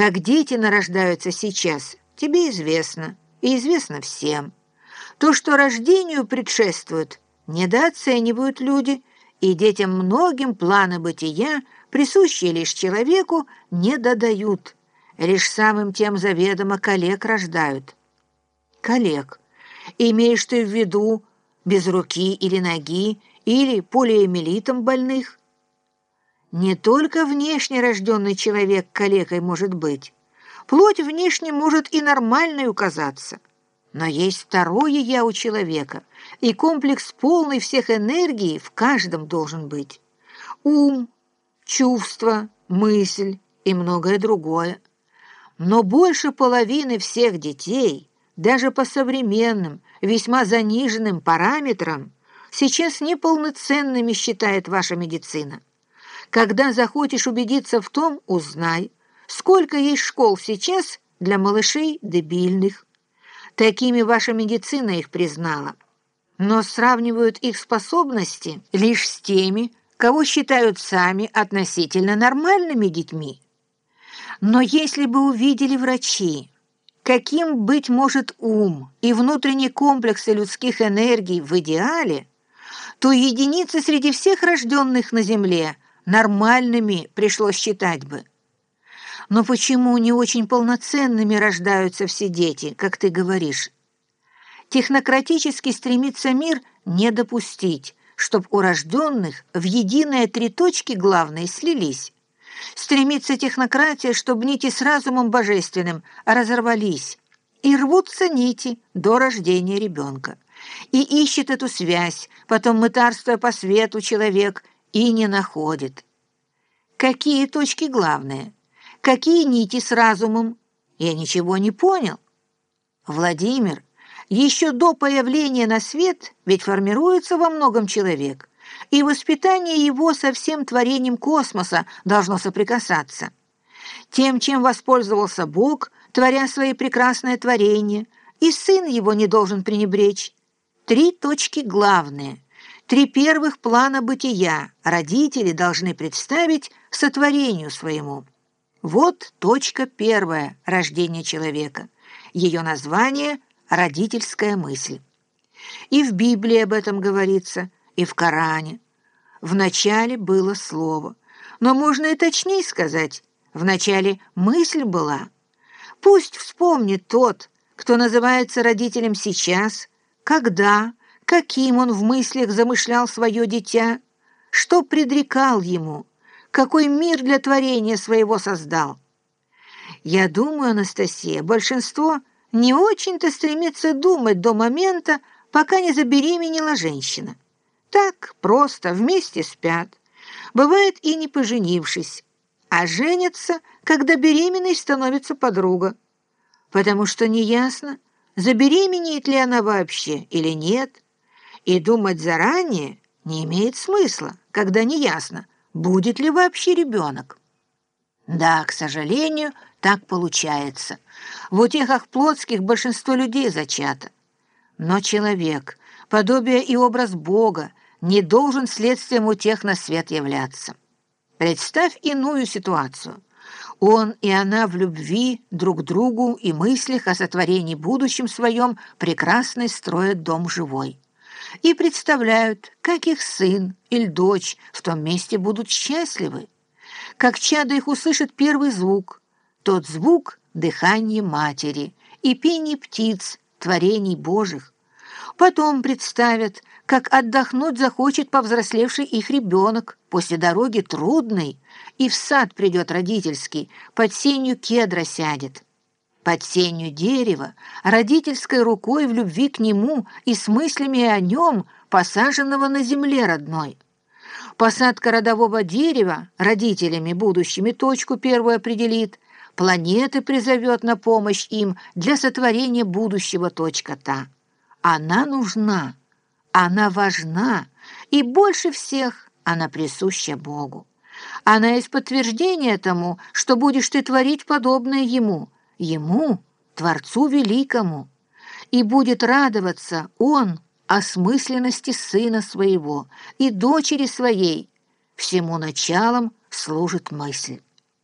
Как дети нарождаются сейчас, тебе известно, и известно всем. То, что рождению предшествует, недооценивают люди, и детям многим планы бытия, присущие лишь человеку, не додают, лишь самым тем заведомо коллег рождают. Коллег. Имеешь ты в виду без руки или ноги, или полиэмилитом больных? Не только внешне рожденный человек калекой может быть. Плоть внешне может и нормальной указаться. Но есть второе «я» у человека, и комплекс полный всех энергий в каждом должен быть. Ум, чувство, мысль и многое другое. Но больше половины всех детей, даже по современным, весьма заниженным параметрам, сейчас неполноценными считает ваша медицина. Когда захочешь убедиться в том, узнай, сколько есть школ сейчас для малышей дебильных. Такими ваша медицина их признала. Но сравнивают их способности лишь с теми, кого считают сами относительно нормальными детьми. Но если бы увидели врачи, каким быть может ум и внутренние комплексы людских энергий в идеале, то единицы среди всех рожденных на Земле нормальными пришлось считать бы. Но почему не очень полноценными рождаются все дети, как ты говоришь? Технократически стремится мир не допустить, чтоб у рожденных в единые три точки главные слились. Стремится технократия, чтобы нити с разумом божественным разорвались, и рвутся нити до рождения ребенка. И ищет эту связь, потом мытарствуя по свету человек, и не находит. Какие точки главные? Какие нити с разумом? Я ничего не понял. Владимир, еще до появления на свет ведь формируется во многом человек, и воспитание его со всем творением космоса должно соприкасаться. Тем, чем воспользовался Бог, творя свои прекрасные творения, и сын его не должен пренебречь. Три точки главные – Три первых плана бытия родители должны представить сотворению своему. Вот точка первая рождения человека. Ее название – родительская мысль. И в Библии об этом говорится, и в Коране. Вначале было слово. Но можно и точнее сказать, вначале мысль была. Пусть вспомнит тот, кто называется родителем сейчас, когда, каким он в мыслях замышлял свое дитя, что предрекал ему, какой мир для творения своего создал. Я думаю, Анастасия, большинство не очень-то стремится думать до момента, пока не забеременела женщина. Так просто вместе спят. Бывает и не поженившись, а женятся, когда беременной становится подруга. Потому что неясно, забеременеет ли она вообще или нет – и думать заранее не имеет смысла, когда неясно, будет ли вообще ребенок. Да, к сожалению, так получается. В утехах плотских большинство людей зачато. Но человек, подобие и образ Бога, не должен следствием утех на свет являться. Представь иную ситуацию. Он и она в любви друг к другу и мыслях о сотворении будущем своем прекрасный строят дом живой и представляют, как их сын или дочь в том месте будут счастливы, как чадо их услышит первый звук, тот звук — дыхание матери и пение птиц, творений Божьих. Потом представят, как отдохнуть захочет повзрослевший их ребенок после дороги трудной, и в сад придет родительский, под сенью кедра сядет под сенью дерева, родительской рукой в любви к нему и с мыслями о нем, посаженного на земле родной. Посадка родового дерева родителями будущими точку первую определит, планеты призовет на помощь им для сотворения будущего точка та. Она нужна, она важна, и больше всех она присуща Богу. Она есть подтверждение тому, что будешь ты творить подобное Ему – ему, Творцу Великому, и будет радоваться он осмысленности сына своего и дочери своей. Всему началом служит мысль.